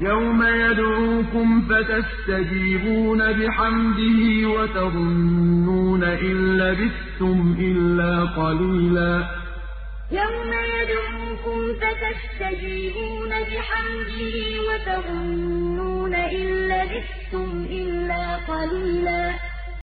يَوْمَ يَدْعُوكُمْ فَتَسْتَجِيبُونَ بِحَمْدِهِ وَتَظُنُّونَ إِن لَّبِثْتُمْ إِلَّا قَلِيلًا. يَوْمَ يَدْعُوكُمْ فَتَسْتَجِيبُونَ بِحَمْدِهِ وَتَظُنُّونَ إِن لَّبِثْتُمْ إِلَّا قَلِيلًا.